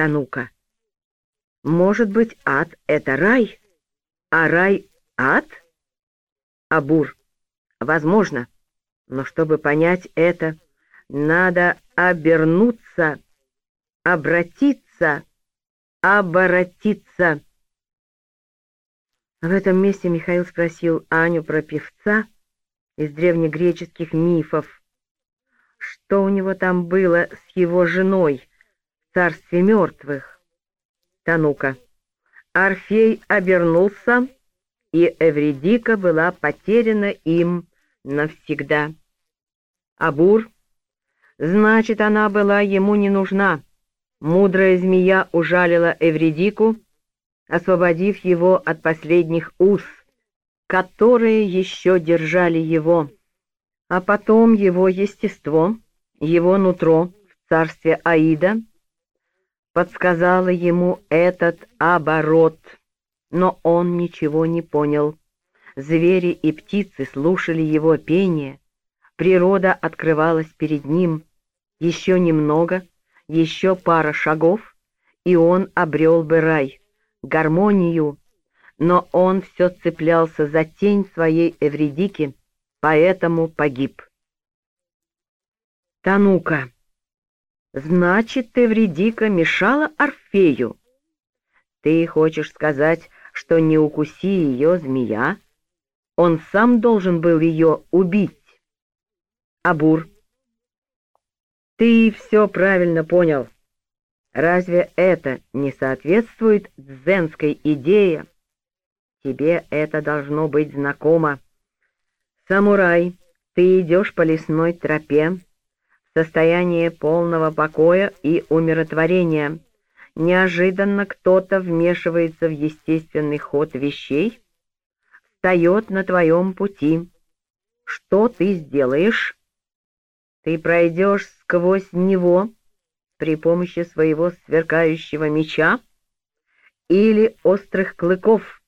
Танука. Может быть, ад — это рай, а рай — ад? Абур. Возможно, но чтобы понять это, надо обернуться, обратиться, оборотиться. В этом месте Михаил спросил Аню про певца из древнегреческих мифов. Что у него там было с его женой царстве мертвых? Танука. Орфей обернулся, и Эвредика была потеряна им навсегда. Абур. Значит, она была ему не нужна. Мудрая змея ужалила Эвредику, освободив его от последних уз, которые еще держали его. А потом его естество, его нутро в царстве Аида подсказало ему этот оборот, но он ничего не понял. Звери и птицы слушали его пение, природа открывалась перед ним. Еще немного, еще пара шагов, и он обрел бы рай, гармонию, но он все цеплялся за тень своей Эвредики, поэтому погиб. Танука. Значит, Эвредика мешала Орфею? Ты хочешь сказать, что не укуси ее змея, он сам должен был ее убить? Абур. Ты все правильно понял. Разве это не соответствует дзенской идее? Тебе это должно быть знакомо. Самурай, ты идешь по лесной тропе в состоянии полного покоя и умиротворения. Неожиданно кто-то вмешивается в естественный ход вещей, встает на твоем пути. Что ты сделаешь? Ты пройдешь сквозь него при помощи своего сверкающего меча или острых клыков.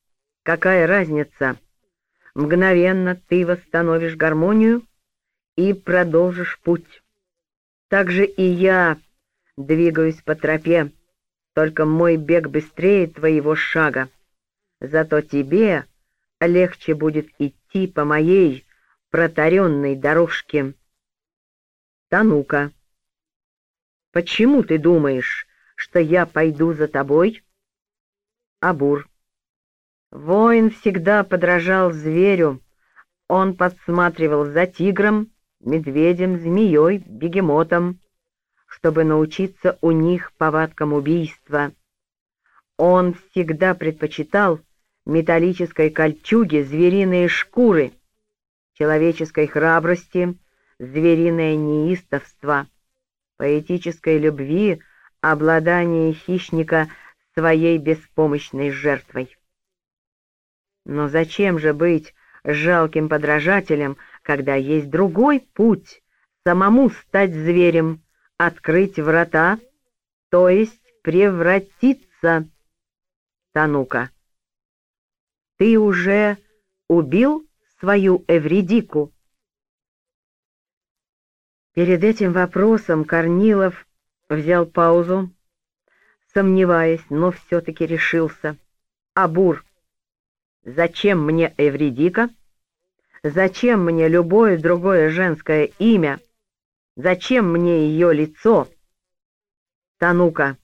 Какая разница? Мгновенно ты восстановишь гармонию и продолжишь путь. Так же и я двигаюсь по тропе, только мой бег быстрее твоего шага. Зато тебе легче будет идти по моей протаренной дорожке. Танука. Почему ты думаешь, что я пойду за тобой? Абур. Воин всегда подражал зверю. Он подсматривал за тигром, медведем, змеей, бегемотом, чтобы научиться у них повадкам убийства. Он всегда предпочитал металлической кольчуге звериные шкуры, человеческой храбрости, звериное неистовство, поэтической любви, обладание хищника своей беспомощной жертвой. Но зачем же быть жалким подражателем, когда есть другой путь — самому стать зверем, открыть врата, то есть превратиться? Танука, ты уже убил свою Эвридику? Перед этим вопросом Корнилов взял паузу, сомневаясь, но все-таки решился. «Абур!» Зачем мне Эвредика? Зачем мне любое другое женское имя? Зачем мне ее лицо? Танука,